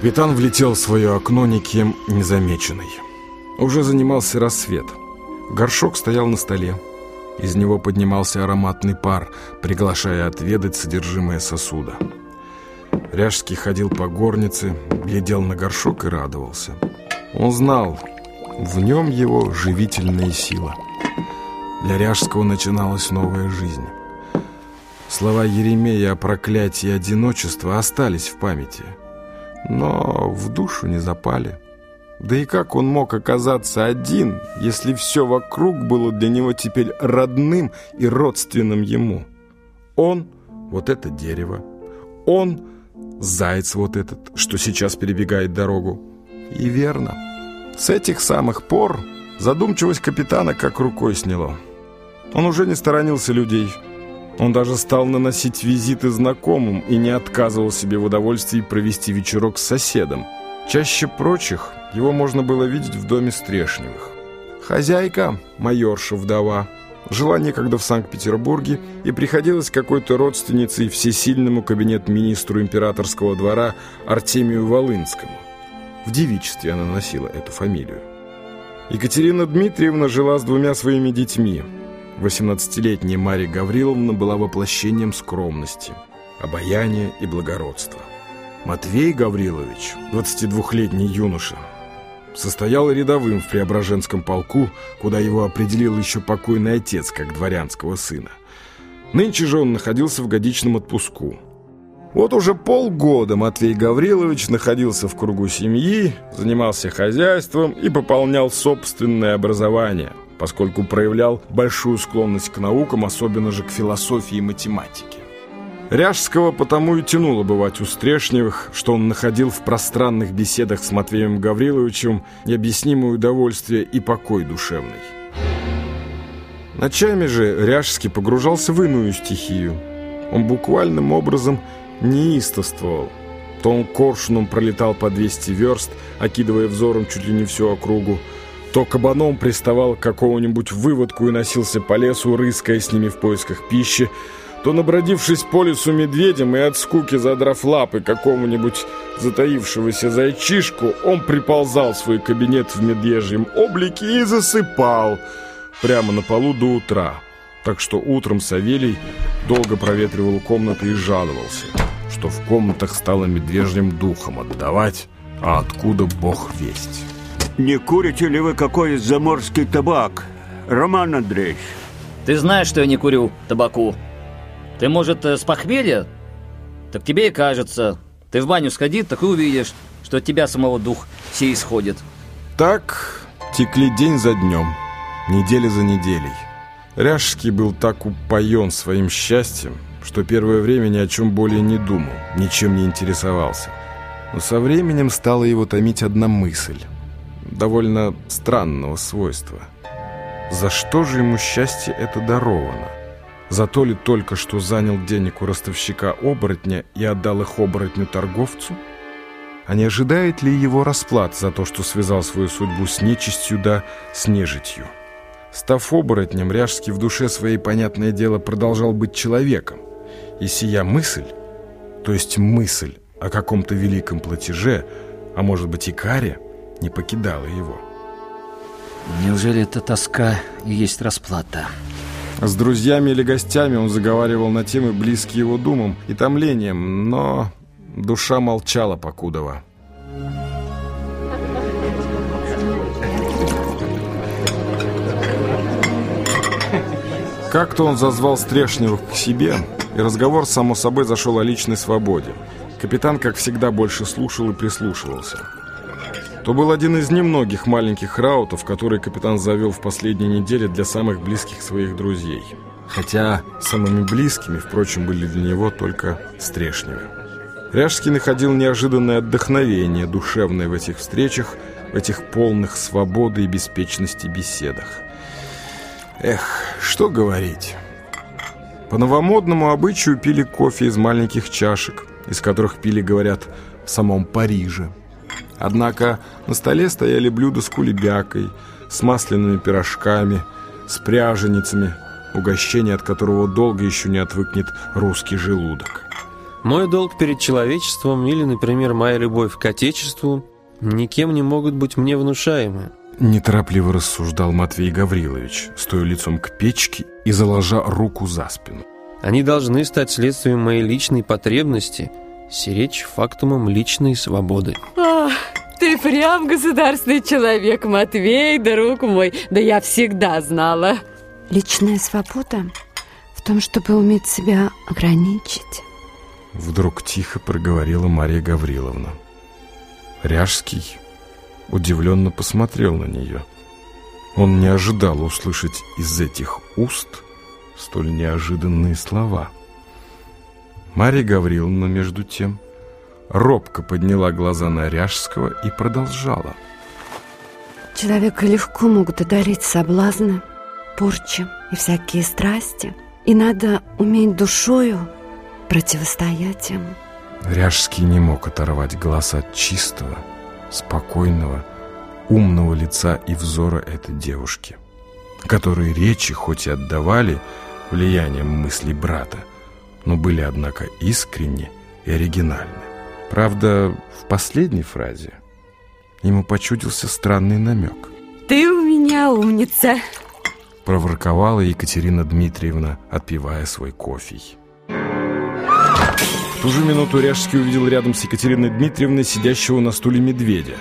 Капитан влетел в свое окно никем незамеченный. Уже занимался рассвет. Горшок стоял на столе. Из него поднимался ароматный пар, приглашая отведать содержимое сосуда. Ряжский ходил по горнице, глядел на горшок и радовался. Он знал, в нем его живительная сила. Для Ряжского начиналась новая жизнь. Слова Еремея о проклятии одиночества остались в памяти, но в душу не запали. Да и как он мог оказаться один, если все вокруг было для него теперь родным и родственным ему? Он — вот это дерево, он — заяц вот этот, что сейчас перебегает дорогу. И верно, с этих самых пор задумчивость капитана как рукой сняло. Он уже не сторонился людей — он даже стал наносить визиты знакомым и не отказывал себе в удовольствии провести вечерок с соседом. Чаще прочих его можно было видеть в доме Стрешневых. Хозяйка, майорша вдова, жила некогда в Санкт-Петербурге и приходилась какой-то родственницей всесильному кабинет-министру императорского двора Артемию Волынскому. В девичестве она носила эту фамилию. Екатерина Дмитриевна жила с двумя своими детьми – 18-летняя Мария Гавриловна была воплощением скромности, обаяния и благородства. Матвей Гаврилович, 22-летний юноша, состоял рядовым в Преображенском полку, куда его определил еще покойный отец, как дворянского сына. Нынче же он находился в годичном отпуску. Вот уже полгода Матвей Гаврилович находился в кругу семьи, занимался хозяйством и пополнял собственное образование – поскольку проявлял большую склонность к наукам, особенно же к философии и математике. Ряжского потому и тянуло бывать у Стрешневых, что он находил в пространных беседах с Матвеем Гавриловичем необъяснимое удовольствие и покой душевный. Ночами же Ряжский погружался в иную стихию. Он буквальным образом неистовствовал. То он коршуном пролетал по 200 верст, окидывая взором чуть ли не всю округу, то кабаном приставал к какому-нибудь выводку и носился по лесу, рыская с ними в поисках пищи, то, набродившись по лесу медведем и от скуки задрав лапы какому-нибудь затаившегося зайчишку, он приползал в свой кабинет в медвежьем облике и засыпал прямо на полу до утра. Так что утром Савелий долго проветривал комнаты и жаловался, что в комнатах стало медвежьим духом отдавать, а откуда бог весть. Не курите ли вы какой заморский табак, Роман Андреевич? Ты знаешь, что я не курю табаку. Ты, может, э, с похмелья? Так тебе и кажется. Ты в баню сходи, так и увидишь, что от тебя самого дух все исходит. Так текли день за днем, неделя за неделей. Ряжский был так упоен своим счастьем, что первое время ни о чем более не думал, ничем не интересовался. Но со временем стала его томить одна мысль – довольно странного свойства. За что же ему счастье это даровано? За то ли только что занял денег у ростовщика-оборотня и отдал их оборотню-торговцу? А не ожидает ли его расплат за то, что связал свою судьбу с нечистью да с нежитью? Став оборотнем, Ряжский в душе своей, понятное дело, продолжал быть человеком. И сия мысль, то есть мысль о каком-то великом платеже, а может быть и каре, не покидала его. Неужели это тоска и есть расплата? С друзьями или гостями он заговаривал на темы, близкие его думам и томлением, но душа молчала покудова. Как-то он зазвал Стрешневых к себе, и разговор, само собой, зашел о личной свободе. Капитан, как всегда, больше слушал и прислушивался то был один из немногих маленьких раутов, которые капитан завел в последние недели для самых близких своих друзей. Хотя самыми близкими, впрочем, были для него только Стрешневы. Ряжский находил неожиданное отдохновение душевное в этих встречах, в этих полных свободы и беспечности беседах. Эх, что говорить. По новомодному обычаю пили кофе из маленьких чашек, из которых пили, говорят, в самом Париже. Однако на столе стояли блюда с кулебякой, с масляными пирожками, с пряженицами, угощение от которого долго еще не отвыкнет русский желудок. Мой долг перед человечеством или, например, моя любовь к Отечеству никем не могут быть мне внушаемы. Неторопливо рассуждал Матвей Гаврилович, стоя лицом к печке и заложа руку за спину. Они должны стать следствием моей личной потребности, сиречь фактумом личной свободы. Ах, ты прям государственный человек, Матвей, друг мой. Да я всегда знала. Личная свобода в том, чтобы уметь себя ограничить. Вдруг тихо проговорила Мария Гавриловна. Ряжский удивленно посмотрел на нее. Он не ожидал услышать из этих уст столь неожиданные слова. Мария Гавриловна, между тем, робко подняла глаза на Ряжского и продолжала. Человека легко могут одолеть соблазны, порчи и всякие страсти. И надо уметь душою противостоять им. Ряжский не мог оторвать глаз от чистого, спокойного, умного лица и взора этой девушки, которые речи хоть и отдавали влиянием мыслей брата, но были, однако, искренни и оригинальны. Правда, в последней фразе ему почудился странный намек. Ты у меня умница. Проворковала Екатерина Дмитриевна, отпивая свой кофей. В ту же минуту Ряжский увидел рядом с Екатериной Дмитриевной сидящего на стуле медведя.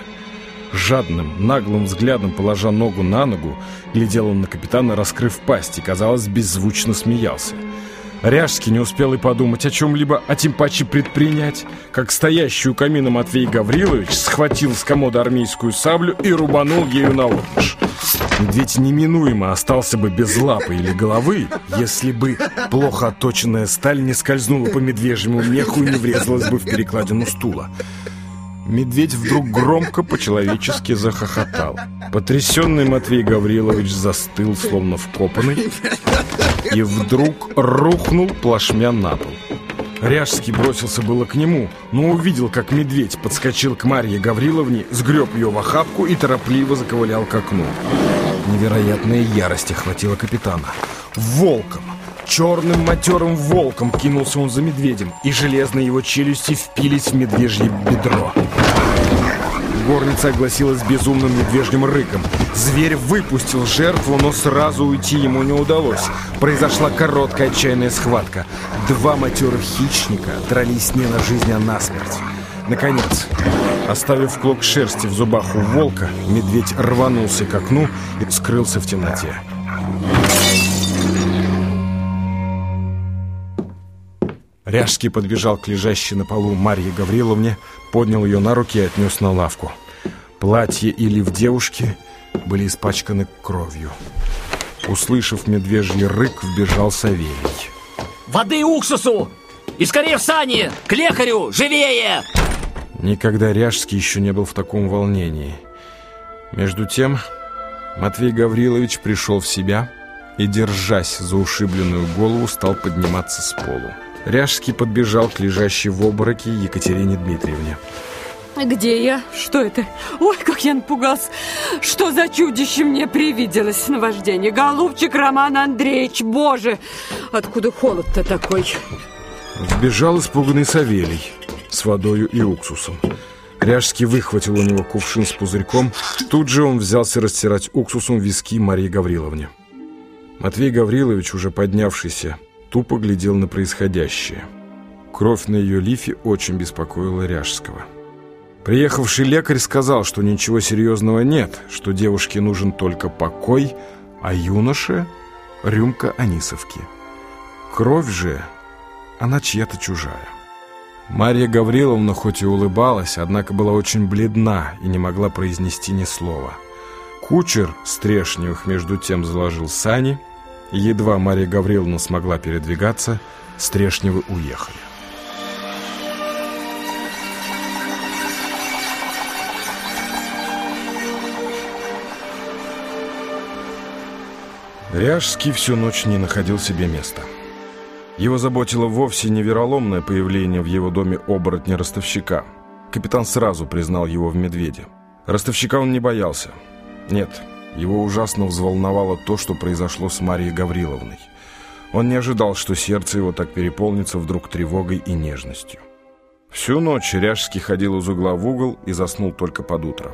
Жадным, наглым взглядом, положа ногу на ногу, глядел он на капитана, раскрыв пасть, и, казалось, беззвучно смеялся – Ряжский не успел и подумать о чем-либо, а тем паче предпринять, как стоящий у камина Матвей Гаврилович схватил с комода армейскую саблю и рубанул ею на отмышь. Медведь неминуемо остался бы без лапы или головы, если бы плохо отточенная сталь не скользнула по медвежьему меху и не врезалась бы в перекладину стула. Медведь вдруг громко по-человечески захохотал. Потрясенный Матвей Гаврилович застыл, словно вкопанный, и вдруг рухнул плашмя на пол. Ряжский бросился было к нему, но увидел, как медведь подскочил к Марье Гавриловне, сгреб ее в охапку и торопливо заковылял к окну. Невероятная ярость охватила капитана. Волком! Черным матерым волком кинулся он за медведем, и железные его челюсти впились в медвежье бедро. Горница огласилась безумным медвежьим рыком. Зверь выпустил жертву, но сразу уйти ему не удалось. Произошла короткая отчаянная схватка. Два матерых хищника дрались не на жизнь, а на смерть. Наконец, оставив клок шерсти в зубах у волка, медведь рванулся к окну и скрылся в темноте. Ряжский подбежал к лежащей на полу Марье Гавриловне, поднял ее на руки и отнес на лавку. Платье и лиф девушки были испачканы кровью. Услышав медвежий рык, вбежал Савелий. «Воды уксусу! И скорее в сани! К лекарю! Живее!» Никогда Ряжский еще не был в таком волнении. Между тем, Матвей Гаврилович пришел в себя и, держась за ушибленную голову, стал подниматься с полу. Ряжский подбежал к лежащей в обмороке Екатерине Дмитриевне. Где я? Что это? Ой, как я напугался. Что за чудище мне привиделось на вождение? Голубчик Роман Андреевич, боже! Откуда холод-то такой? Вбежал испуганный Савелий с водою и уксусом. Ряжский выхватил у него кувшин с пузырьком. Тут же он взялся растирать уксусом виски Марии Гавриловне. Матвей Гаврилович, уже поднявшийся, тупо глядел на происходящее. Кровь на ее лифе очень беспокоила Ряжского. Приехавший лекарь сказал, что ничего серьезного нет, что девушке нужен только покой, а юноше — рюмка анисовки. Кровь же, она чья-то чужая. Марья Гавриловна хоть и улыбалась, однако была очень бледна и не могла произнести ни слова. Кучер Стрешневых между тем заложил сани — Едва Мария Гавриловна смогла передвигаться, Стрешневы уехали. Ряжский всю ночь не находил себе места. Его заботило вовсе не вероломное появление в его доме оборотня-ростовщика. Капитан сразу признал его в медведе. Ростовщика он не боялся. Нет, его ужасно взволновало то, что произошло с Марией Гавриловной. Он не ожидал, что сердце его так переполнится вдруг тревогой и нежностью. Всю ночь Ряжский ходил из угла в угол и заснул только под утро.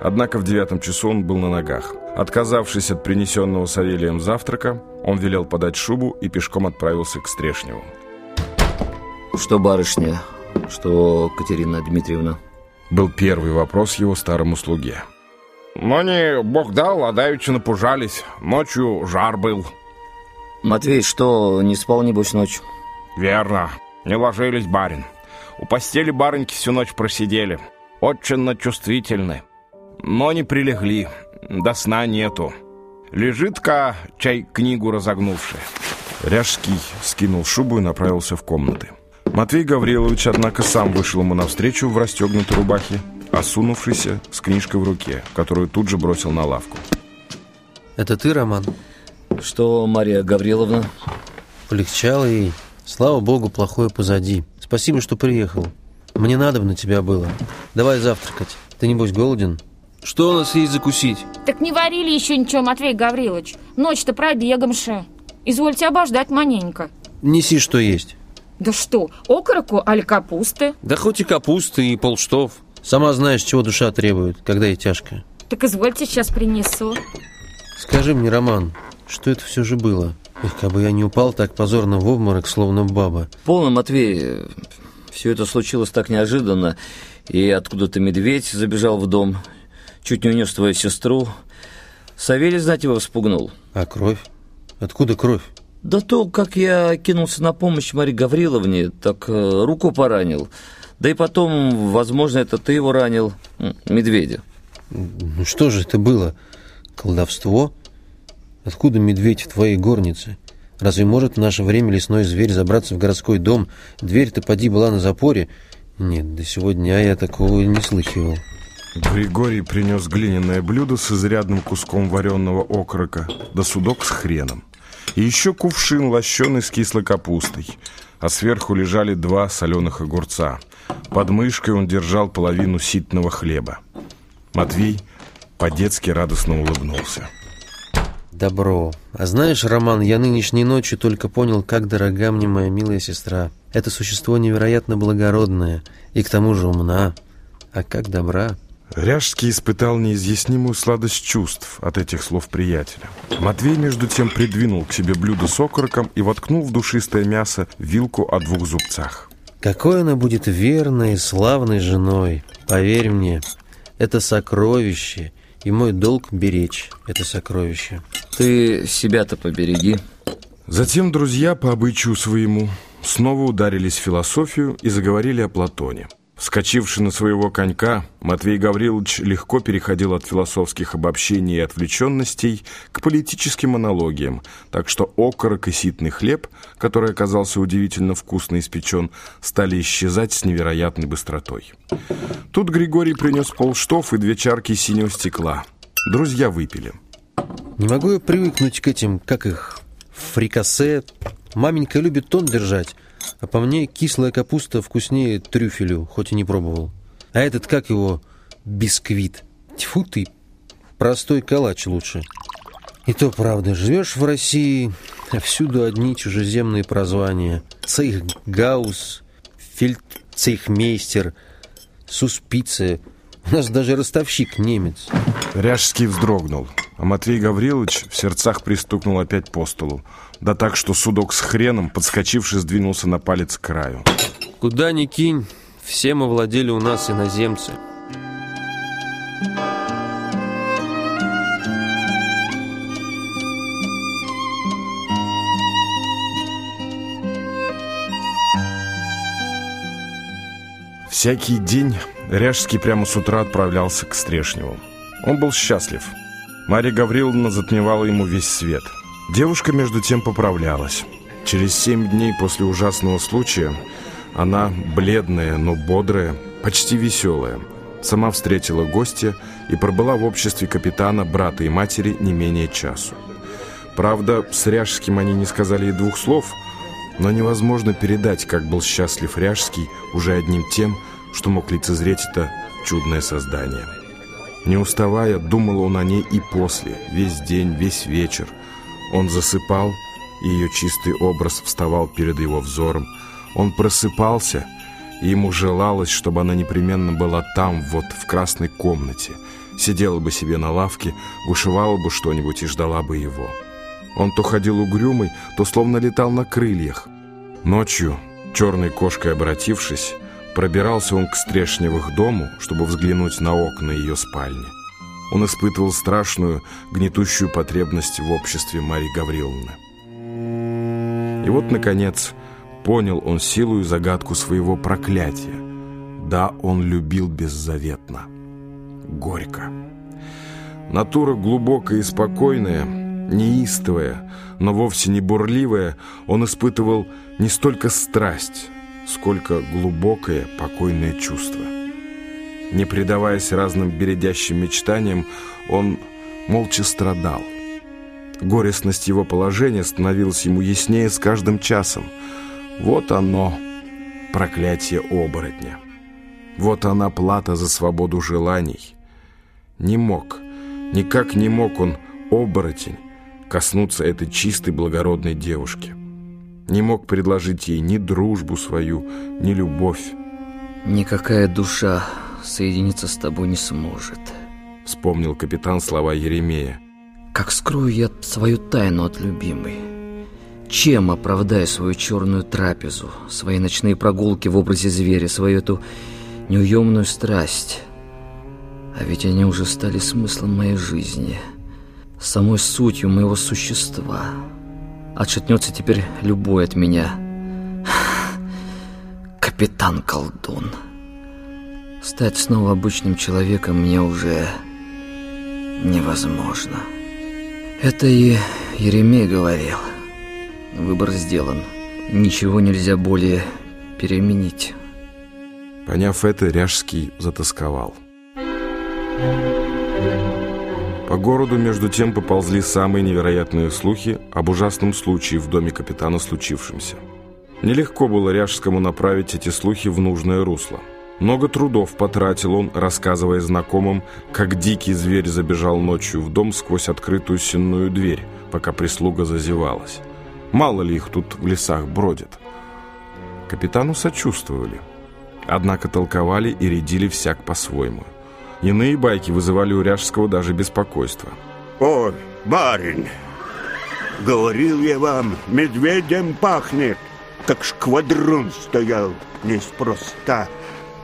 Однако в девятом часу он был на ногах. Отказавшись от принесенного Савелием завтрака, он велел подать шубу и пешком отправился к Стрешневу. Что барышня, что Катерина Дмитриевна? Был первый вопрос его старому слуге. Но не бог дал, а давеча напужались. Ночью жар был. Матвей, что, не спал, небось, ночью? Верно. Не ложились, барин. У постели барыньки всю ночь просидели. Очень чувствительны. Но не прилегли. До сна нету. Лежит-ка чай книгу разогнувшая. Ряжский скинул шубу и направился в комнаты. Матвей Гаврилович, однако, сам вышел ему навстречу в расстегнутой рубахе, осунувшийся с книжкой в руке, которую тут же бросил на лавку. Это ты, Роман? Что, Мария Гавриловна? Полегчало ей. Слава богу, плохое позади. Спасибо, что приехал. Мне надо бы на тебя было. Давай завтракать. Ты, небось, голоден? Что у нас есть закусить? Так не варили еще ничего, Матвей Гаврилович. Ночь-то пробегомши. Извольте обождать маненько. Неси, что есть. Да что, окороку аль капусты? Да хоть и капусты, и полштов. Сама знаешь, чего душа требует, когда ей тяжко. Так извольте, сейчас принесу. Скажи мне, Роман, что это все же было? Эх, как бы я не упал так позорно в обморок, словно баба. Полно, Матвей, все это случилось так неожиданно, и откуда-то медведь забежал в дом, чуть не унес твою сестру. Савелий, знать его, вспугнул. А кровь? Откуда кровь? Да то, как я кинулся на помощь Марии Гавриловне, так э, руку поранил. Да и потом, возможно, это ты его ранил, медведя. Ну что же это было? Колдовство? Откуда медведь в твоей горнице? Разве может в наше время лесной зверь забраться в городской дом? Дверь-то поди была на запоре. Нет, до сегодня я такого не слыхивал. Григорий принес глиняное блюдо с изрядным куском вареного окорока, да судок с хреном. И еще кувшин, лощеный с кислой капустой. А сверху лежали два соленых огурца. Под мышкой он держал половину ситного хлеба. Матвей по-детски радостно улыбнулся. Добро. А знаешь, Роман, я нынешней ночью только понял, как дорога мне моя милая сестра. Это существо невероятно благородное и к тому же умна. А как добра. Ряжский испытал неизъяснимую сладость чувств от этих слов приятеля. Матвей, между тем, придвинул к себе блюдо с окороком и воткнул в душистое мясо вилку о двух зубцах. Какой она будет верной и славной женой. Поверь мне, это сокровище, и мой долг беречь это сокровище. Ты себя-то побереги. Затем друзья, по обычаю своему, снова ударились в философию и заговорили о Платоне. Вскочивший на своего конька, Матвей Гаврилович легко переходил от философских обобщений и отвлеченностей к политическим аналогиям, так что окорок и ситный хлеб, который оказался удивительно вкусно испечен, стали исчезать с невероятной быстротой. Тут Григорий принес полштов и две чарки синего стекла. Друзья выпили. Не могу я привыкнуть к этим, как их, фрикасе. Маменька любит тон держать, а по мне кислая капуста вкуснее трюфелю, хоть и не пробовал. А этот, как его, бисквит. Тьфу ты, простой калач лучше. И то правда, живешь в России, а всюду одни чужеземные прозвания. Цейхгаус, фельдцейхмейстер, суспице. У нас даже ростовщик немец. Ряжский вздрогнул, а Матвей Гаврилович в сердцах пристукнул опять по столу. Да так, что судок с хреном, подскочивший, сдвинулся на палец к краю. Куда ни кинь, всем овладели у нас иноземцы. Всякий день Ряжский прямо с утра отправлялся к Стрешневу. Он был счастлив. Марья Гавриловна затмевала ему весь свет. Девушка, между тем, поправлялась. Через семь дней после ужасного случая она, бледная, но бодрая, почти веселая, сама встретила гостя и пробыла в обществе капитана, брата и матери не менее часу. Правда, с Ряжским они не сказали и двух слов, но невозможно передать, как был счастлив Ряжский уже одним тем, что мог лицезреть это чудное создание. Не уставая, думал он о ней и после, весь день, весь вечер. Он засыпал и ее чистый образ вставал перед его взором. Он просыпался, и ему желалось, чтобы она непременно была там, вот в красной комнате, сидела бы себе на лавке, вышивала бы что-нибудь и ждала бы его. Он то ходил угрюмый, то словно летал на крыльях. Ночью, черной кошкой обратившись, пробирался он к Стрешневых дому, чтобы взглянуть на окна ее спальни. Он испытывал страшную, гнетущую потребность в обществе Марии Гавриловны. И вот, наконец, понял он силу и загадку своего проклятия. Да, он любил беззаветно. Горько. Натура глубокая и спокойная, неистовая, но вовсе не бурливая, он испытывал не столько страсть, сколько глубокое, покойное чувство. Не предаваясь разным бередящим мечтаниям, он молча страдал. Горестность его положения становилась ему яснее с каждым часом. Вот оно, проклятие оборотня. Вот она плата за свободу желаний. Не мог, никак не мог он, оборотень, коснуться этой чистой благородной девушки. Не мог предложить ей ни дружбу свою, ни любовь. Никакая душа соединиться с тобой не сможет. Вспомнил капитан слова Еремея. Как скрою я свою тайну от любимой? Чем оправдаю свою черную трапезу, свои ночные прогулки в образе зверя, свою эту неуемную страсть? А ведь они уже стали смыслом моей жизни, самой сутью моего существа. Отшатнется теперь любой от меня. Капитан-колдун. Стать снова обычным человеком мне уже невозможно. Это и Еремей говорил. Выбор сделан. Ничего нельзя более переменить. Поняв это, Ряжский затасковал. По городу между тем поползли самые невероятные слухи об ужасном случае в доме капитана случившемся. Нелегко было Ряжскому направить эти слухи в нужное русло. Много трудов потратил он, рассказывая знакомым, как дикий зверь забежал ночью в дом сквозь открытую сенную дверь, пока прислуга зазевалась. Мало ли их тут в лесах бродит. Капитану сочувствовали. Однако толковали и рядили всяк по-своему. Иные байки вызывали у Ряжского даже беспокойство. Ой, барин, говорил я вам, медведем пахнет, как шквадрон стоял неспроста.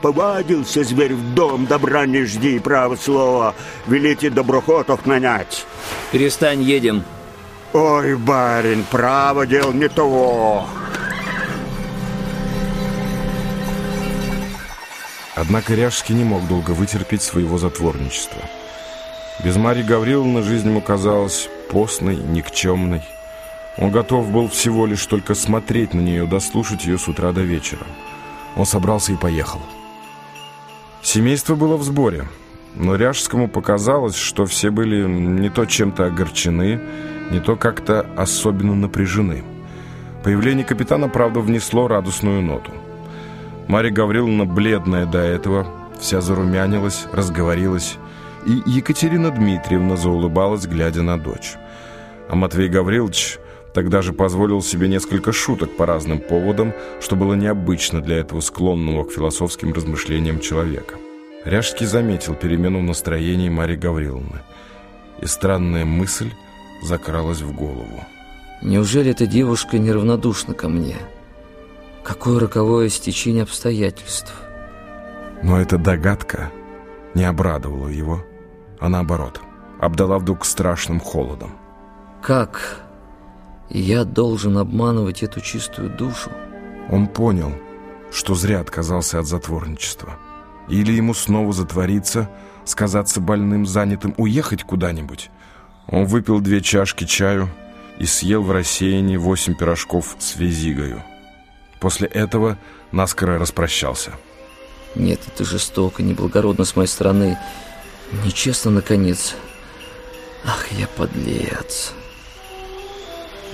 Повадился зверь в дом, добра не жди, право слово. Велите доброхотов нанять. Перестань, едем. Ой, барин, право дел не того. Однако Ряжский не мог долго вытерпеть своего затворничества. Без Марьи Гавриловны жизнь ему казалась постной, никчемной. Он готов был всего лишь только смотреть на нее, дослушать ее с утра до вечера. Он собрался и поехал. Семейство было в сборе, но Ряжскому показалось, что все были не то чем-то огорчены, не то как-то особенно напряжены. Появление капитана, правда, внесло радостную ноту. Марья Гавриловна, бледная до этого, вся зарумянилась, разговорилась, и Екатерина Дмитриевна заулыбалась, глядя на дочь. А Матвей Гаврилович тогда же позволил себе несколько шуток по разным поводам, что было необычно для этого склонного к философским размышлениям человека. Ряжский заметил перемену в настроении Марьи Гавриловны, и странная мысль закралась в голову. Неужели эта девушка неравнодушна ко мне? Какое роковое стечение обстоятельств. Но эта догадка не обрадовала его, а наоборот, обдала вдруг страшным холодом. Как я должен обманывать эту чистую душу? Он понял, что зря отказался от затворничества. Или ему снова затвориться, сказаться больным, занятым, уехать куда-нибудь. Он выпил две чашки чаю и съел в рассеянии восемь пирожков с визигою. После этого наскоро распрощался. Нет, это жестоко, неблагородно с моей стороны. Нечестно, наконец. Ах, я подлец.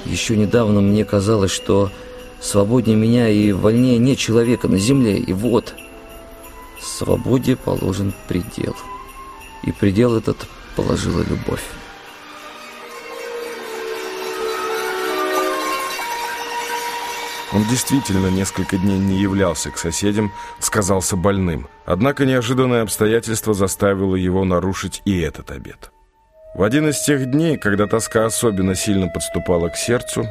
Еще недавно мне казалось, что свободнее меня и вольнее нет человека на земле. И вот, свободе положен предел. И предел этот положила любовь. Он действительно несколько дней не являлся к соседям, сказался больным. Однако неожиданное обстоятельство заставило его нарушить и этот обед. В один из тех дней, когда тоска особенно сильно подступала к сердцу,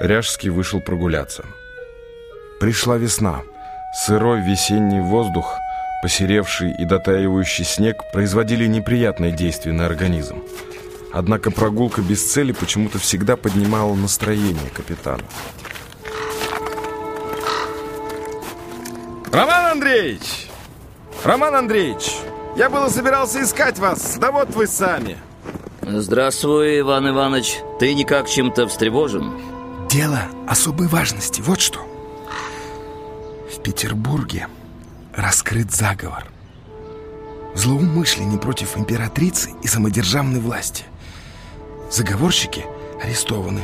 Ряжский вышел прогуляться. Пришла весна. Сырой весенний воздух, посеревший и дотаивающий снег производили неприятное действие на организм. Однако прогулка без цели почему-то всегда поднимала настроение капитана. Роман Андреевич! Роман Андреевич! Я было собирался искать вас, да вот вы сами. Здравствуй, Иван Иванович. Ты никак чем-то встревожен? Дело особой важности, вот что. В Петербурге раскрыт заговор. Злоумышленники против императрицы и самодержавной власти. Заговорщики арестованы.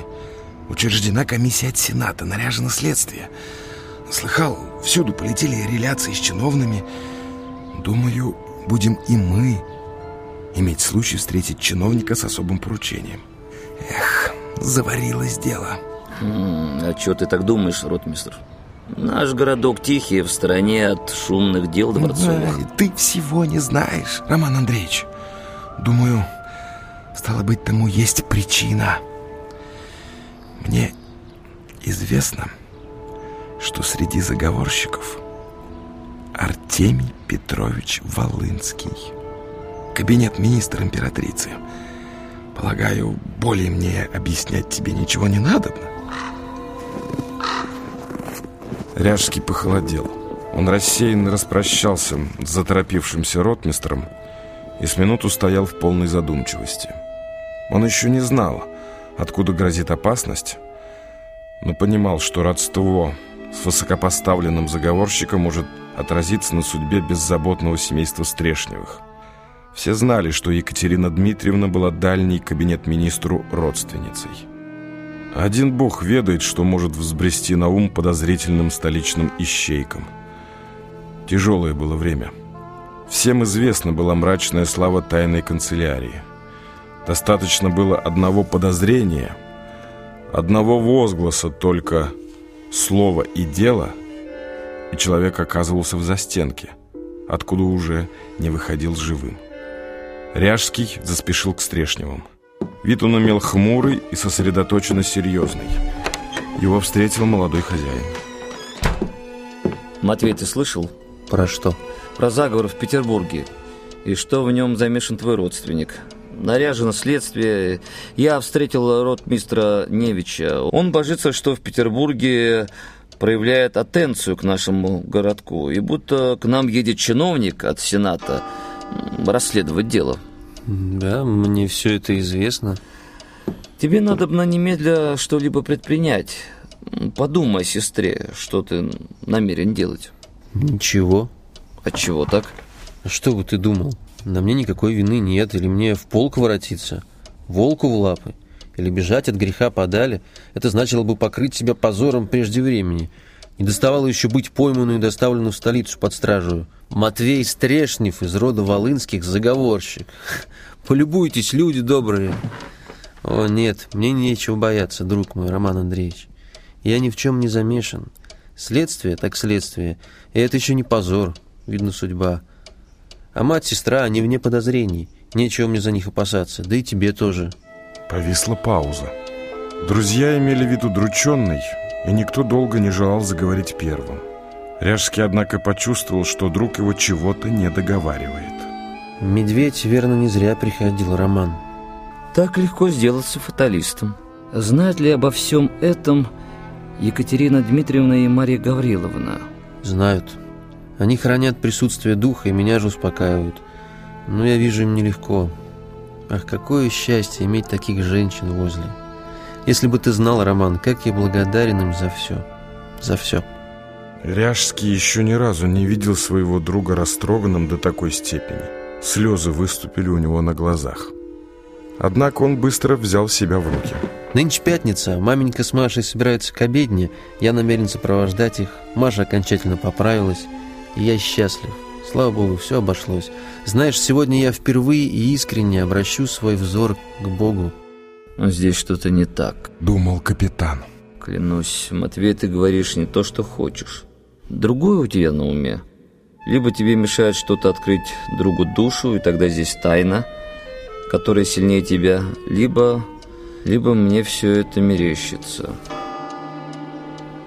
Учреждена комиссия от Сената, наряжено следствие. Слыхал, всюду полетели реляции с чиновными. Думаю, будем и мы иметь случай встретить чиновника с особым поручением. Эх, заварилось дело. Хм, а что ты так думаешь, ротмистр? Наш городок тихий, в стороне от шумных дел дворцовых. Ай, ты всего не знаешь, Роман Андреевич. Думаю, стало быть, тому есть причина. Мне известно, что среди заговорщиков Артемий Петрович Волынский, кабинет министра императрицы. Полагаю, более мне объяснять тебе ничего не надобно. Ряжский похолодел. Он рассеянно распрощался с заторопившимся ротмистром и с минуту стоял в полной задумчивости. Он еще не знал, откуда грозит опасность, но понимал, что родство с высокопоставленным заговорщиком может отразиться на судьбе беззаботного семейства Стрешневых. Все знали, что Екатерина Дмитриевна была дальней кабинет-министру родственницей. Один бог ведает, что может взбрести на ум подозрительным столичным ищейкам. Тяжелое было время. Всем известна была мрачная слава тайной канцелярии. Достаточно было одного подозрения, одного возгласа только слова и дело, и человек оказывался в застенке, откуда уже не выходил живым. Ряжский заспешил к Стрешневым. Вид он имел хмурый и сосредоточенно серьезный. Его встретил молодой хозяин. Матвей, ты слышал? Про что? Про заговор в Петербурге. И что в нем замешан твой родственник. Наряжено следствие. Я встретил ротмистра Невича. Он божится, что в Петербурге проявляет атенцию к нашему городку. И будто к нам едет чиновник от Сената расследовать дело. Да, мне все это известно. Тебе надо бы на немедля что-либо предпринять. Подумай сестре, что ты намерен делать. Ничего. А чего так? Что бы ты думал? На мне никакой вины нет, или мне в полк воротиться, волку в лапы, или бежать от греха подали. Это значило бы покрыть себя позором прежде времени. Не доставало еще быть пойманную и доставленную в столицу под стражу. Матвей Стрешнев из рода Волынских заговорщик. Полюбуйтесь, люди добрые. О, нет, мне нечего бояться, друг мой, Роман Андреевич. Я ни в чем не замешан. Следствие так следствие. И это еще не позор, видно судьба. А мать, сестра, они вне подозрений. Нечего мне за них опасаться, да и тебе тоже. Повисла пауза. Друзья имели вид удрученный, и никто долго не желал заговорить первым. Ряжский, однако, почувствовал, что друг его чего-то не договаривает. Медведь, верно, не зря приходил, Роман. Так легко сделаться фаталистом. Знают ли обо всем этом Екатерина Дмитриевна и Мария Гавриловна? Знают. Они хранят присутствие духа и меня же успокаивают. Но я вижу им нелегко. Ах, какое счастье иметь таких женщин возле. Если бы ты знал, Роман, как я благодарен им за все. За все. Ряжский еще ни разу не видел своего друга растроганным до такой степени. Слезы выступили у него на глазах. Однако он быстро взял себя в руки. Нынче пятница, маменька с Машей собираются к обедне. Я намерен сопровождать их. Маша окончательно поправилась, и я счастлив. Слава Богу, все обошлось. Знаешь, сегодня я впервые и искренне обращу свой взор к Богу. Но здесь что-то не так. Думал капитан. Клянусь, Матвей, ты говоришь не то, что хочешь. Другое у тебя на уме. Либо тебе мешает что-то открыть другу душу, и тогда здесь тайна, которая сильнее тебя, либо... либо мне все это мерещится.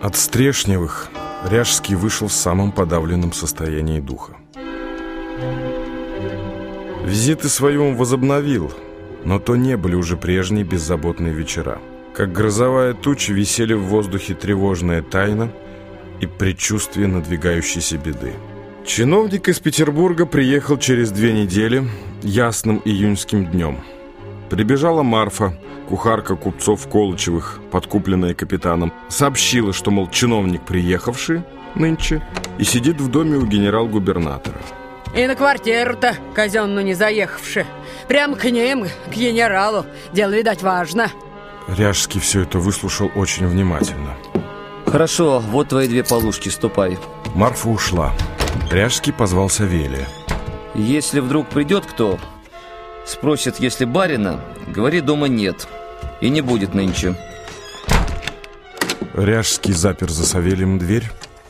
От Стрешневых Ряжский вышел в самом подавленном состоянии духа. Визиты свои он возобновил, но то не были уже прежние беззаботные вечера. Как грозовая туча висели в воздухе тревожная тайна и предчувствие надвигающейся беды. Чиновник из Петербурга приехал через две недели ясным июньским днем. Прибежала Марфа, кухарка купцов Колычевых, подкупленная капитаном, сообщила, что, мол, чиновник приехавший нынче и сидит в доме у генерал-губернатора. И на квартиру-то казенную не заехавши. Прям к ним, к генералу. Дело, видать, важно. Ряжский все это выслушал очень внимательно. Хорошо, вот твои две полушки, ступай. Марфа ушла. Ряжский позвал Савелия. Если вдруг придет кто, спросит, если барина, говори, дома нет. И не будет нынче. Ряжский запер за Савелием дверь,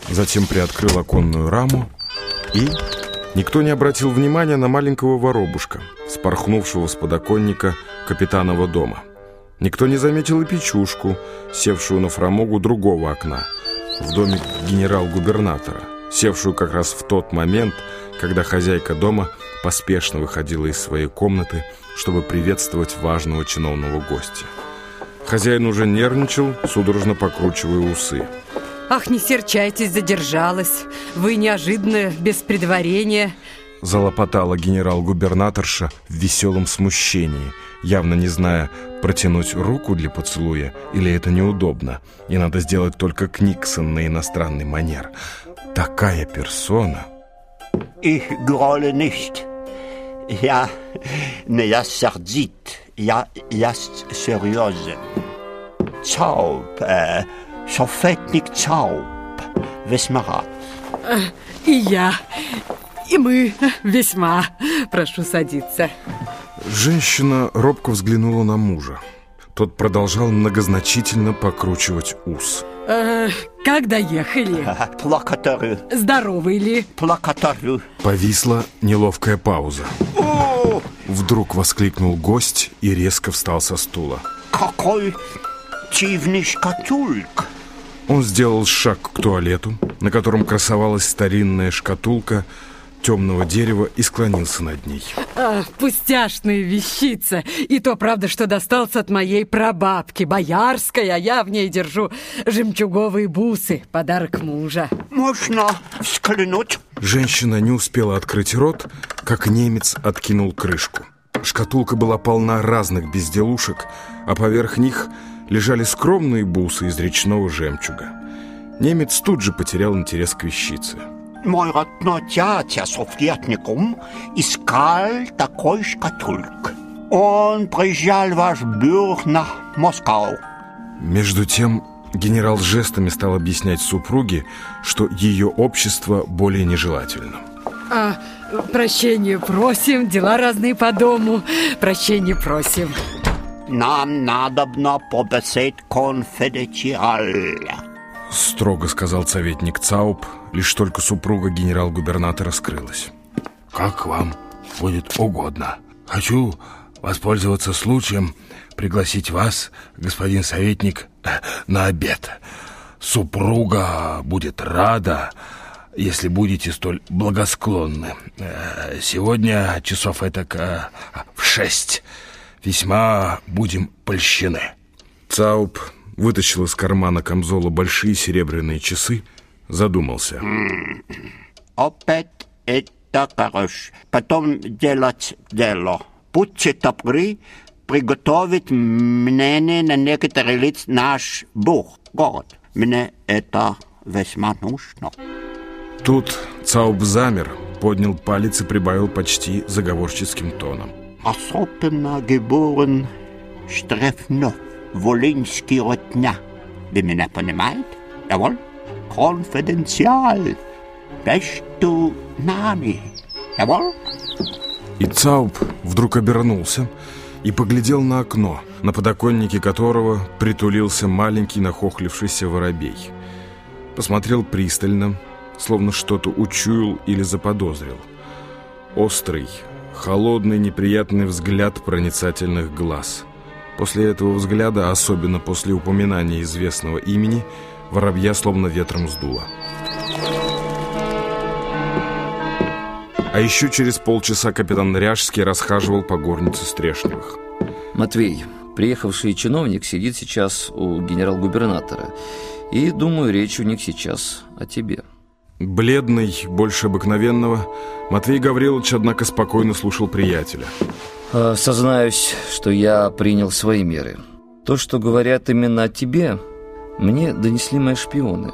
затем приоткрыл оконную раму и Никто не обратил внимания на маленького воробушка, спорхнувшего с подоконника капитанова дома. Никто не заметил и печушку, севшую на фрамогу другого окна, в доме генерал-губернатора, севшую как раз в тот момент, когда хозяйка дома поспешно выходила из своей комнаты, чтобы приветствовать важного чиновного гостя. Хозяин уже нервничал, судорожно покручивая усы. Ах, не серчайтесь, задержалась. Вы неожиданно, без предварения. Залопотала генерал-губернаторша в веселом смущении, явно не зная, протянуть руку для поцелуя или это неудобно, и надо сделать только Книксон на иностранный манер. Такая персона. Grolle nicht. Я не я сердит. Я я серьезен. Цауп, э, софетник Цауп, весьма рад. И я, и мы весьма. Прошу садиться. Женщина робко взглянула на мужа. Тот продолжал многозначительно покручивать ус. Э, как доехали? Плакатарю, Здоровы ли? плакатарю. Повисла неловкая пауза. О, Вдруг воскликнул гость и резко встал со стула. какой дивный шкатулк. Он сделал шаг к туалету, на котором красовалась старинная шкатулка темного дерева и склонился над ней. А, пустяшная вещица. И то, правда, что достался от моей прабабки, боярской, а я в ней держу жемчуговые бусы, подарок мужа. Можно взглянуть? Женщина не успела открыть рот, как немец откинул крышку. Шкатулка была полна разных безделушек, а поверх них лежали скромные бусы из речного жемчуга. Немец тут же потерял интерес к вещице. Мой родной дядя советником искал такой шкатулк. Он приезжал в ваш бюр на Москву. Между тем генерал жестами стал объяснять супруге, что ее общество более нежелательно. А, прощения просим, дела разные по дому. Прощения просим. Нам надобно побесед конфиденциально. Строго сказал советник ЦАУП, лишь только супруга генерал-губернатора скрылась. Как вам будет угодно. Хочу воспользоваться случаем пригласить вас, господин советник, на обед. Супруга будет рада, если будете столь благосклонны. Э, Сегодня часов это в шесть. Весьма будем польщены. ЦАУП вытащил из кармана камзола большие серебряные часы, задумался. Опять это хорош. Потом делать дело. Будьте добры приготовить мнение на некоторые лиц наш Бух, город. Мне это весьма нужно. Тут ЦАУП замер, поднял палец и прибавил почти заговорческим тоном. Особенно геборен Штрефнов, Волынский родня. Вы меня понимаете? Jawohl? Конфиденциаль. Между нами. Jawohl? И ЦАУП вдруг обернулся и поглядел на окно, на подоконнике которого притулился маленький нахохлившийся воробей. Посмотрел пристально, словно что-то учуял или заподозрил. Острый, холодный, неприятный взгляд проницательных глаз. После этого взгляда, особенно после упоминания известного имени, воробья словно ветром сдуло. А еще через полчаса капитан Ряжский расхаживал по горнице Стрешневых. Матвей, приехавший чиновник, сидит сейчас у генерал-губернатора. И, думаю, речь у них сейчас о тебе. Бледный, больше обыкновенного, Матвей Гаврилович, однако, спокойно слушал приятеля. А, сознаюсь, что я принял свои меры. То, что говорят именно о тебе, мне донесли мои шпионы.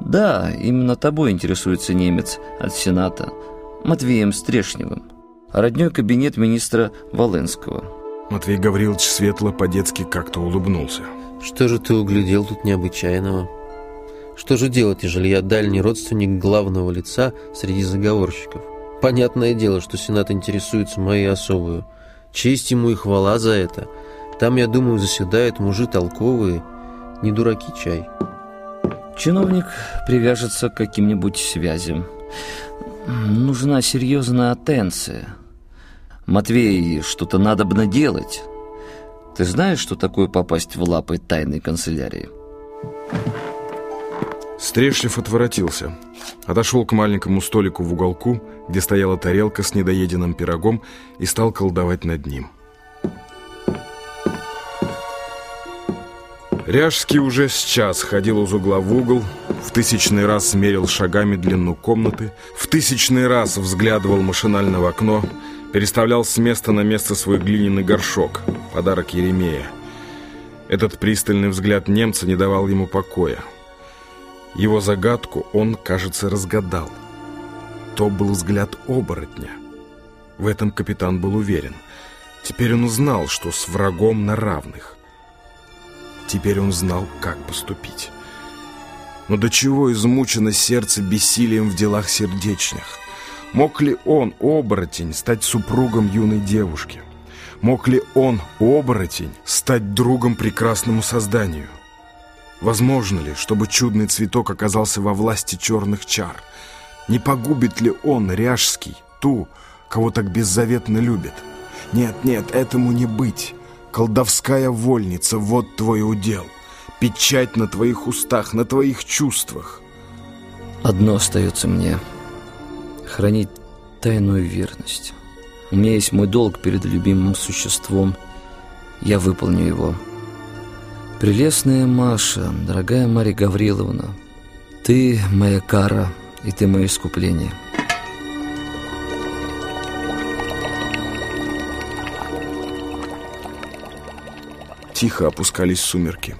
Да, именно тобой интересуется немец от Сената – Матвеем Стрешневым, а родной кабинет министра Волынского. Матвей Гаврилович светло по-детски как-то улыбнулся. Что же ты углядел тут необычайного? Что же делать, ежели я дальний родственник главного лица среди заговорщиков? Понятное дело, что Сенат интересуется моей особою. Честь ему и хвала за это. Там, я думаю, заседают мужи толковые, не дураки чай. Чиновник привяжется к каким-нибудь связям. Нужна серьезная атенция. Матвей, что-то надо бы делать. Ты знаешь, что такое попасть в лапы тайной канцелярии? Стрешнев отворотился. Отошел к маленькому столику в уголку, где стояла тарелка с недоеденным пирогом, и стал колдовать над ним. Ряжский уже сейчас ходил из угла в угол, в тысячный раз мерил шагами длину комнаты, в тысячный раз взглядывал машинально в окно, переставлял с места на место свой глиняный горшок, подарок Еремея. Этот пристальный взгляд немца не давал ему покоя. Его загадку он, кажется, разгадал. То был взгляд оборотня. В этом капитан был уверен. Теперь он узнал, что с врагом на равных. Теперь он знал, как поступить. Но до чего измучено сердце бессилием в делах сердечных? Мог ли он, оборотень, стать супругом юной девушки? Мог ли он, оборотень, стать другом прекрасному созданию? Возможно ли, чтобы чудный цветок оказался во власти черных чар? Не погубит ли он, Ряжский, ту, кого так беззаветно любит? Нет, нет, этому не быть. Колдовская вольница, вот твой удел. Печать на твоих устах, на твоих чувствах. Одно остается мне. Хранить тайную верность. У меня есть мой долг перед любимым существом. Я выполню его. Прелестная Маша, дорогая Марья Гавриловна, ты моя кара, и ты мое искупление. Тихо опускались сумерки.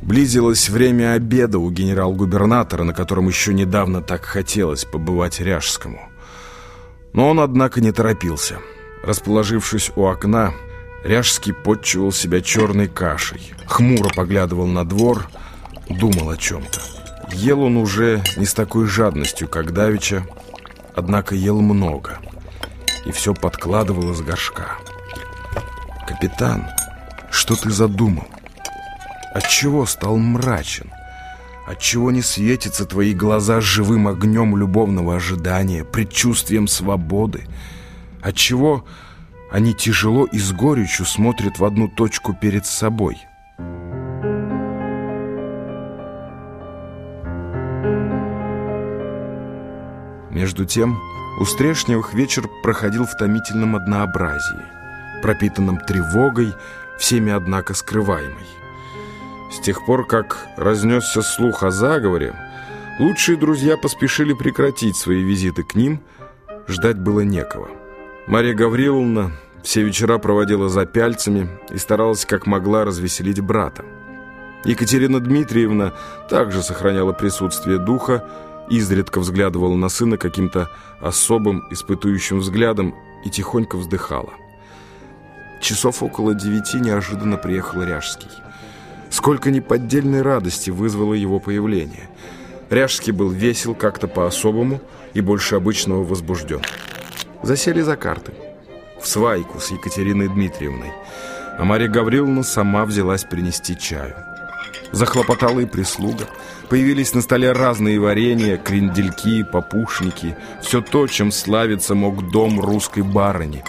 Близилось время обеда у генерал-губернатора, на котором еще недавно так хотелось побывать Ряжскому. Но он, однако, не торопился. Расположившись у окна, Ряжский подчивал себя черной кашей, хмуро поглядывал на двор, думал о чем-то. Ел он уже не с такой жадностью, как Давича, однако ел много, и все подкладывал из горшка. «Капитан!» Что ты задумал? Отчего стал мрачен? Отчего не светятся твои глаза живым огнем любовного ожидания, предчувствием свободы? Отчего они тяжело и с горечью смотрят в одну точку перед собой? Между тем, у Стрешневых вечер проходил в томительном однообразии, пропитанном тревогой, всеми, однако, скрываемой. С тех пор, как разнесся слух о заговоре, лучшие друзья поспешили прекратить свои визиты к ним, ждать было некого. Мария Гавриловна все вечера проводила за пяльцами и старалась как могла развеселить брата. Екатерина Дмитриевна также сохраняла присутствие духа, изредка взглядывала на сына каким-то особым испытующим взглядом и тихонько вздыхала. Часов около девяти неожиданно приехал Ряжский. Сколько неподдельной радости вызвало его появление. Ряжский был весел как-то по-особому и больше обычного возбужден. Засели за карты. В свайку с Екатериной Дмитриевной. а Мария Гавриловна сама взялась принести чаю. Захлопотала и прислуга. Появились на столе разные варенья, крендельки, попушники. Все то, чем славиться мог дом русской барыни.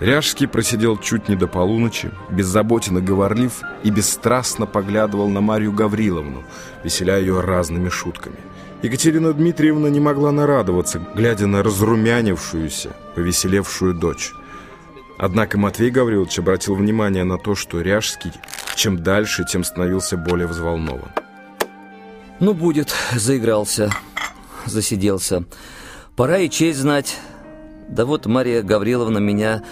Ряжский просидел чуть не до полуночи, беззаботенно говорлив и бесстрастно поглядывал на Марию Гавриловну, веселя ее разными шутками. Екатерина Дмитриевна не могла нарадоваться, глядя на разрумянившуюся, повеселевшую дочь. Однако Матвей Гаврилович обратил внимание на то, что Ряжский чем дальше, тем становился более взволнован. Ну, будет, заигрался, засиделся. Пора и честь знать. Да вот Мария Гавриловна меня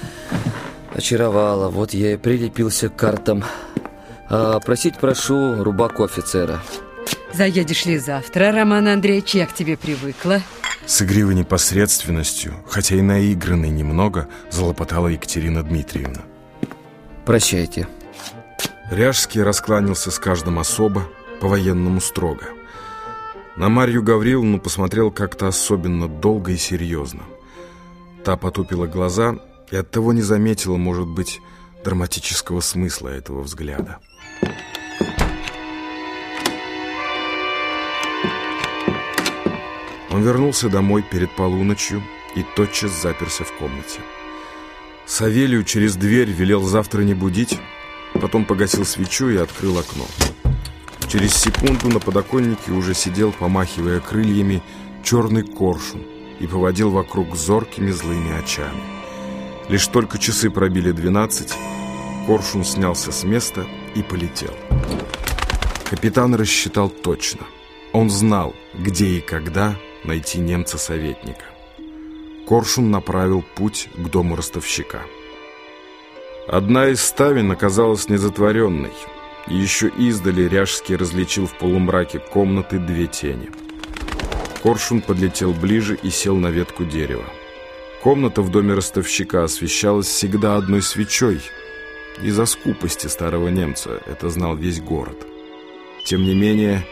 очаровала, вот я и прилепился к картам. А просить прошу рубаку офицера. Заедешь ли завтра, Роман Андреевич, я к тебе привыкла. С игривой непосредственностью, хотя и наигранной немного, залопотала Екатерина Дмитриевна. Прощайте. Ряжский раскланялся с каждым особо, по-военному строго. На Марью Гавриловну посмотрел как-то особенно долго и серьезно. Та потупила глаза и оттого не заметила, может быть, драматического смысла этого взгляда. Он вернулся домой перед полуночью и тотчас заперся в комнате. Савелию через дверь велел завтра не будить, потом погасил свечу и открыл окно. Через секунду на подоконнике уже сидел, помахивая крыльями, черный коршун и поводил вокруг зоркими злыми очами. Лишь только часы пробили двенадцать, коршун снялся с места и полетел. Капитан рассчитал точно. Он знал, где и когда найти немца-советника. Коршун направил путь к дому ростовщика. Одна из ставен оказалась незатворенной. И еще издали Ряжский различил в полумраке комнаты две тени. Коршун подлетел ближе и сел на ветку дерева. Комната в доме ростовщика освещалась всегда одной свечой. Из-за скупости старого немца это знал весь город. Тем не менее,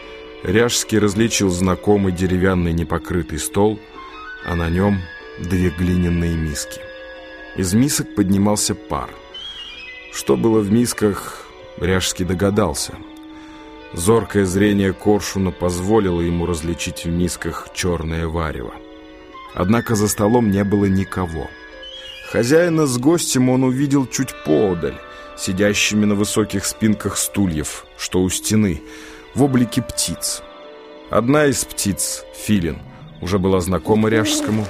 Ряжский различил знакомый деревянный непокрытый стол, а на нем две глиняные миски. Из мисок поднимался пар. Что было в мисках, Ряжский догадался. Зоркое зрение Коршуна позволило ему различить в мисках черное варево. Однако за столом не было никого. Хозяина с гостем он увидел чуть поодаль, сидящими на высоких спинках стульев, что у стены, в облике птиц. Одна из птиц, филин, уже была знакома Ряжскому.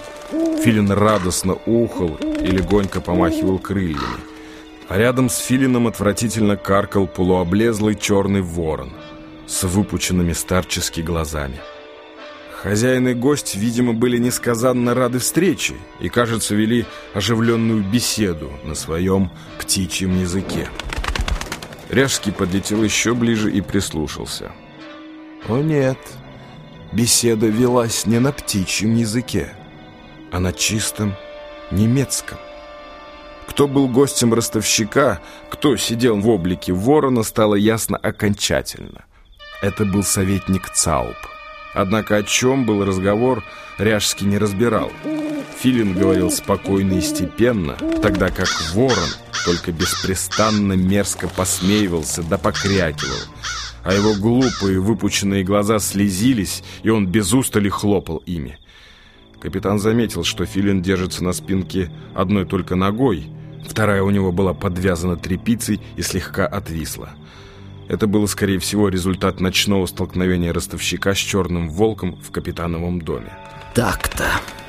Филин радостно ухал и легонько помахивал крыльями. А рядом с филином отвратительно каркал полуоблезлый черный ворон с выпученными старчески глазами. Хозяин и гость, видимо, были несказанно рады встрече и, кажется, вели оживленную беседу на своем птичьем языке. Ряжский подлетел еще ближе и прислушался. О нет, беседа велась не на птичьем языке, а на чистом немецком. Кто был гостем ростовщика, кто сидел в облике ворона, стало ясно окончательно. Это был советник Цауп. Однако о чем был разговор, Ряжский не разбирал. Филин говорил спокойно и степенно, тогда как ворон только беспрестанно мерзко посмеивался да покрякивал, а его глупые выпученные глаза слезились, и он без устали хлопал ими. Капитан заметил, что Филин держится на спинке одной только ногой, вторая у него была подвязана тряпицей и слегка отвисла. Это было, скорее всего, результат ночного столкновения ростовщика с черным волком в капитановом доме. Так-то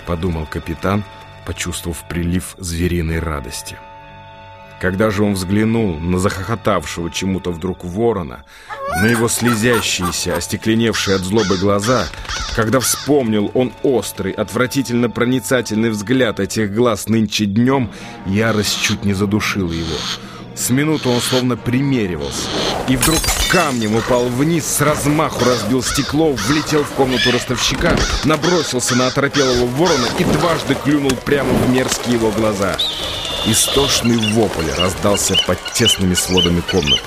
подумал капитан, почувствовав прилив звериной радости. Когда же он взглянул на захохотавшего чему-то вдруг ворона, на его слезящиеся, остекленевшие от злобы глаза, когда вспомнил он острый, отвратительно проницательный взгляд этих глаз нынче днем, ярость чуть не задушила его. С минуту он словно примеривался, и вдруг камнем упал вниз, с размаху разбил стекло, влетел в комнату ростовщика, набросился на оторопелого ворона и дважды клюнул прямо в мерзкие его глаза. Истошный вопль раздался под тесными сводами комнаты.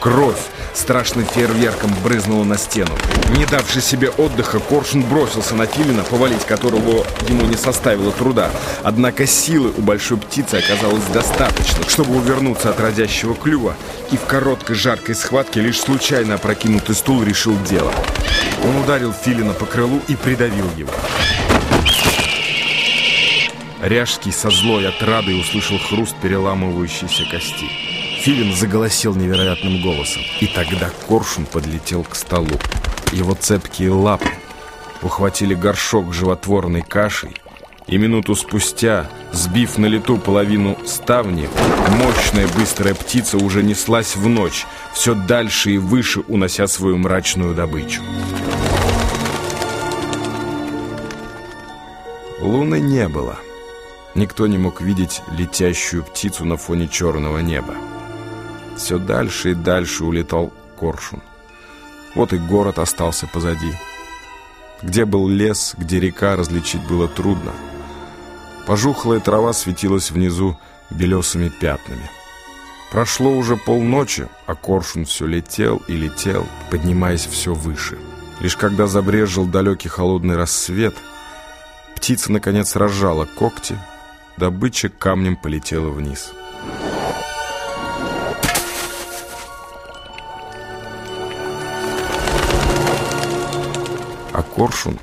Кровь страшным фейерверком брызнула на стену. Не давший себе отдыха, Коршун бросился на Филина, повалить которого ему не составило труда. Однако силы у большой птицы оказалось достаточно, чтобы увернуться от разящего клюва, и в короткой жаркой схватке лишь случайно опрокинутый стул решил дело. Он ударил Филина по крылу и придавил его. Ряжский со злой отрадой услышал хруст переламывающейся кости. Филин заголосил невероятным голосом, и тогда коршун подлетел к столу. Его цепкие лапы ухватили горшок животворной кашей, и минуту спустя, сбив на лету половину ставни, мощная быстрая птица уже неслась в ночь, все дальше и выше унося свою мрачную добычу. Луны не было. Никто не мог видеть летящую птицу на фоне черного неба. Все дальше и дальше улетал коршун. Вот и город остался позади. Где был лес, где река, различить было трудно. Пожухлая трава светилась внизу белесыми пятнами. Прошло уже полночи, а коршун все летел и летел, поднимаясь все выше. Лишь когда забрежил далекий холодный рассвет, птица наконец разжала когти, добыча камнем полетела вниз. Коршун,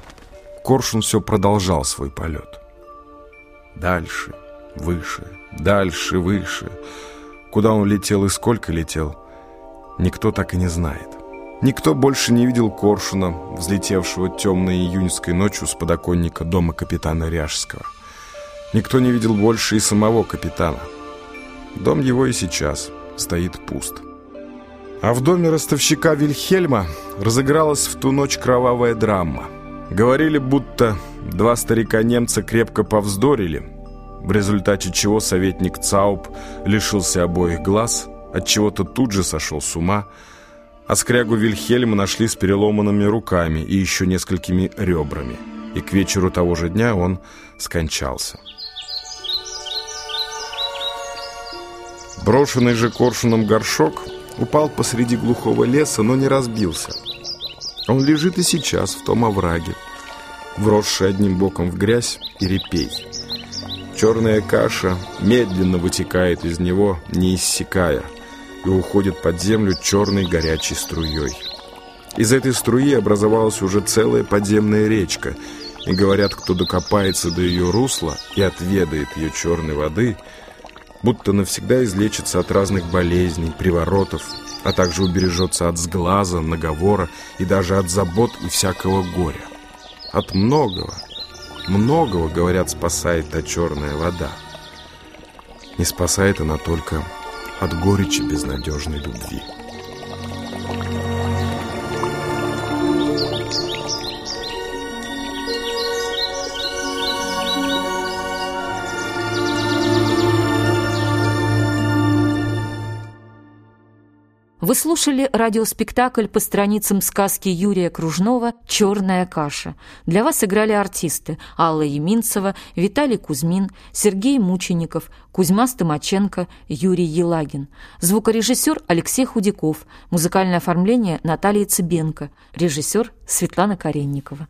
коршун все продолжал свой полет. Дальше, выше, дальше, выше. Куда он летел и сколько летел, никто так и не знает. Никто больше не видел коршуна, взлетевшего темной июньской ночью с подоконника дома капитана Ряжского. Никто не видел больше и самого капитана. Дом его и сейчас стоит пуст. А в доме ростовщика Вильхельма разыгралась в ту ночь кровавая драма. Говорили, будто два старика-немца крепко повздорили, в результате чего советник Цауп лишился обоих глаз, от чего-то тут же сошел с ума, а скрягу Вильхельма нашли с переломанными руками и еще несколькими ребрами, и к вечеру того же дня он скончался. Брошенный же коршуном горшок упал посреди глухого леса, но не разбился. Он лежит и сейчас в том овраге, вросший одним боком в грязь и репей. Черная каша медленно вытекает из него, не иссякая, и уходит под землю черной горячей струей. Из этой струи образовалась уже целая подземная речка, и говорят, кто докопается до ее русла и отведает ее черной воды – будто навсегда излечится от разных болезней, приворотов, а также убережется от сглаза, наговора и даже от забот и всякого горя. От многого, многого, говорят, спасает та черная вода. Не спасает она только от горечи безнадежной любви. Вы слушали радиоспектакль по страницам сказки Юрия Кружнова «Черная каша». Для вас играли артисты Алла Еминцева, Виталий Кузьмин, Сергей Мучеников, Кузьма Стымаченко, Юрий Елагин. Звукорежиссер Алексей Худяков. Музыкальное оформление Наталья Цыбенко. Режиссер Светлана Каренникова.